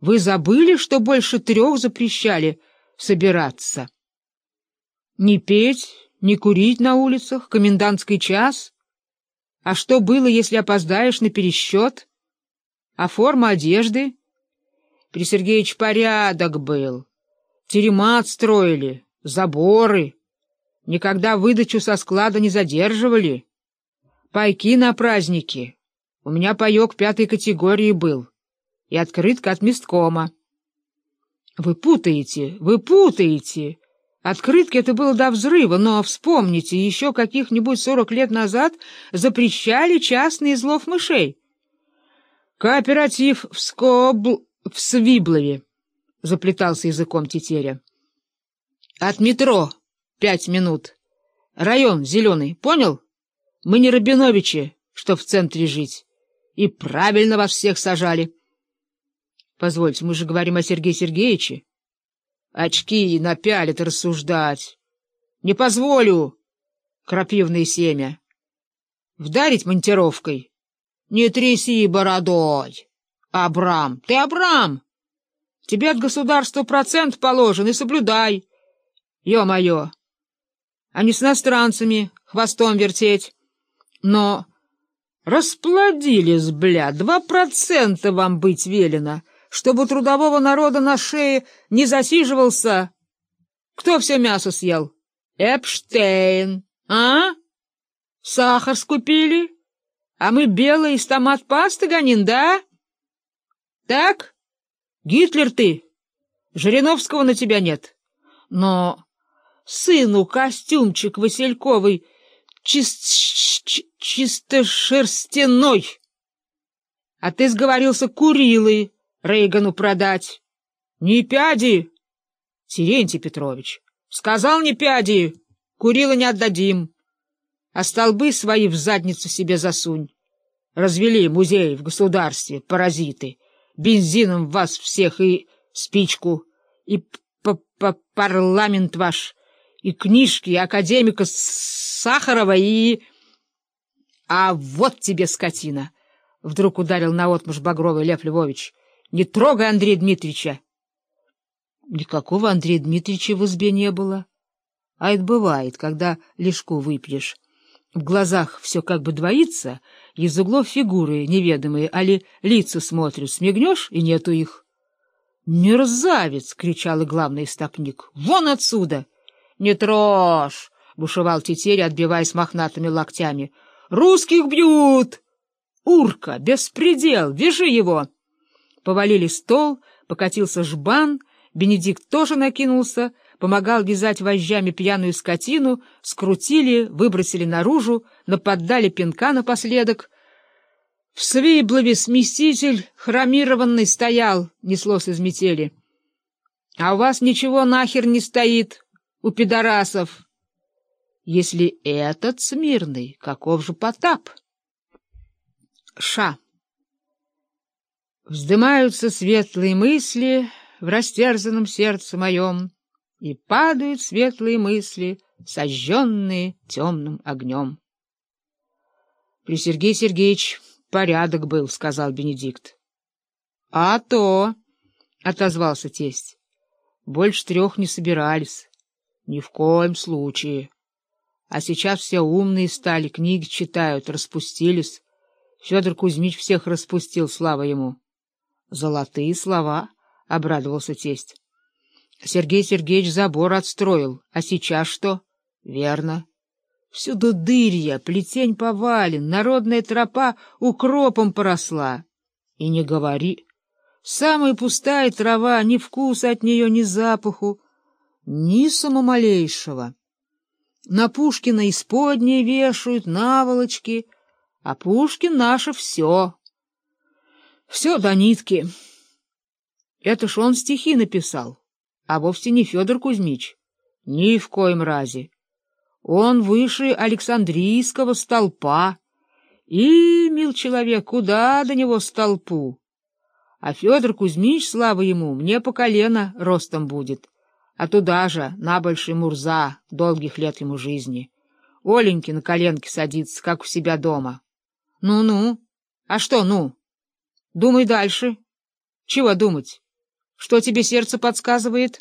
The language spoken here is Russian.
Вы забыли, что больше трех запрещали собираться? Не петь, не курить на улицах, комендантский час? А что было, если опоздаешь на пересчет? А форма одежды? При Сергеевич порядок был. Терема отстроили, заборы. Никогда выдачу со склада не задерживали. Пайки на праздники. У меня паек пятой категории был. И открытка от месткома. Вы путаете, вы путаете. Открытки это было до взрыва, но вспомните, еще каких-нибудь сорок лет назад запрещали частный излов мышей. Кооператив в Скобл... в Свиблове, — заплетался языком тетеря. От метро пять минут. Район зеленый, понял? Мы не Рабиновичи, что в центре жить. И правильно вас всех сажали. Позвольте, мы же говорим о Сергее Сергеевиче. Очки напялят рассуждать. Не позволю, крапивное семя. Вдарить монтировкой. Не тряси бородой. Абрам, ты Абрам. Тебе от государства процент положен, и соблюдай. Ё-моё. А не с иностранцами хвостом вертеть. Но расплодились, бля, два процента вам быть велено — чтобы трудового народа на шее не засиживался. Кто все мясо съел? Эпштейн. А? Сахар скупили? А мы белый из томат-пасты гоним, да? Так? Гитлер ты. Жириновского на тебя нет. Но сыну костюмчик Васильковый чис чисто шерстяной. А ты сговорился курилы. Рейгану продать. Не пяди, Терентий Петрович. Сказал не пяди, курила не отдадим. А столбы свои в задницу себе засунь. Развели музей в государстве, паразиты. Бензином вас всех и спичку, и п -п парламент ваш, и книжки, и академика Сахарова, и... А вот тебе скотина! Вдруг ударил наотмашь Багровый Лев Львович. Не трогай Андрея Дмитриевича. Никакого Андрея Дмитриевича в избе не было. А это бывает, когда лишку выпьешь. В глазах все как бы двоится, из углов фигуры неведомые, али лица смотрят, смигнешь, и нету их. «Мерзавец!» — кричал и главный истопник. «Вон отсюда!» «Не трожь!» — бушевал тетерь, отбиваясь мохнатыми локтями. «Русских бьют!» «Урка! Беспредел! Вяжи его!» Повалили стол, покатился жбан, Бенедикт тоже накинулся, помогал вязать вожжами пьяную скотину, скрутили, выбросили наружу, наподдали пинка напоследок. В свиблове сместитель хромированный стоял, неслось из метели. А у вас ничего нахер не стоит, у пидорасов. Если этот смирный, каков же Потап? Ша. Вздымаются светлые мысли в растерзанном сердце моем, и падают светлые мысли, сожженные темным огнем. При Сергее Сергеевич порядок был, — сказал Бенедикт. — А то, — отозвался тесть, — больше трех не собирались. Ни в коем случае. А сейчас все умные стали, книги читают, распустились. Федор Кузьмич всех распустил, слава ему. Золотые слова, — обрадовался тесть. Сергей Сергеевич забор отстроил, а сейчас что? Верно. Всюду дырья, плетень повален, народная тропа укропом поросла. И не говори. Самая пустая трава, ни вкуса от нее, ни запаху, ни самомалейшего. На Пушкина исподние вешают, наволочки, а Пушкин наше все. Все до нитки. Это ж он стихи написал, а вовсе не Федор Кузьмич. Ни в коем разе. Он выше Александрийского столпа. И, мил человек, куда до него столпу? А Федор Кузьмич, слава ему, мне по колено ростом будет. А туда же, на большой Мурза, долгих лет ему жизни. Оленьки на коленке садится, как у себя дома. Ну-ну. А что «ну»? Думай дальше. Чего думать? Что тебе сердце подсказывает?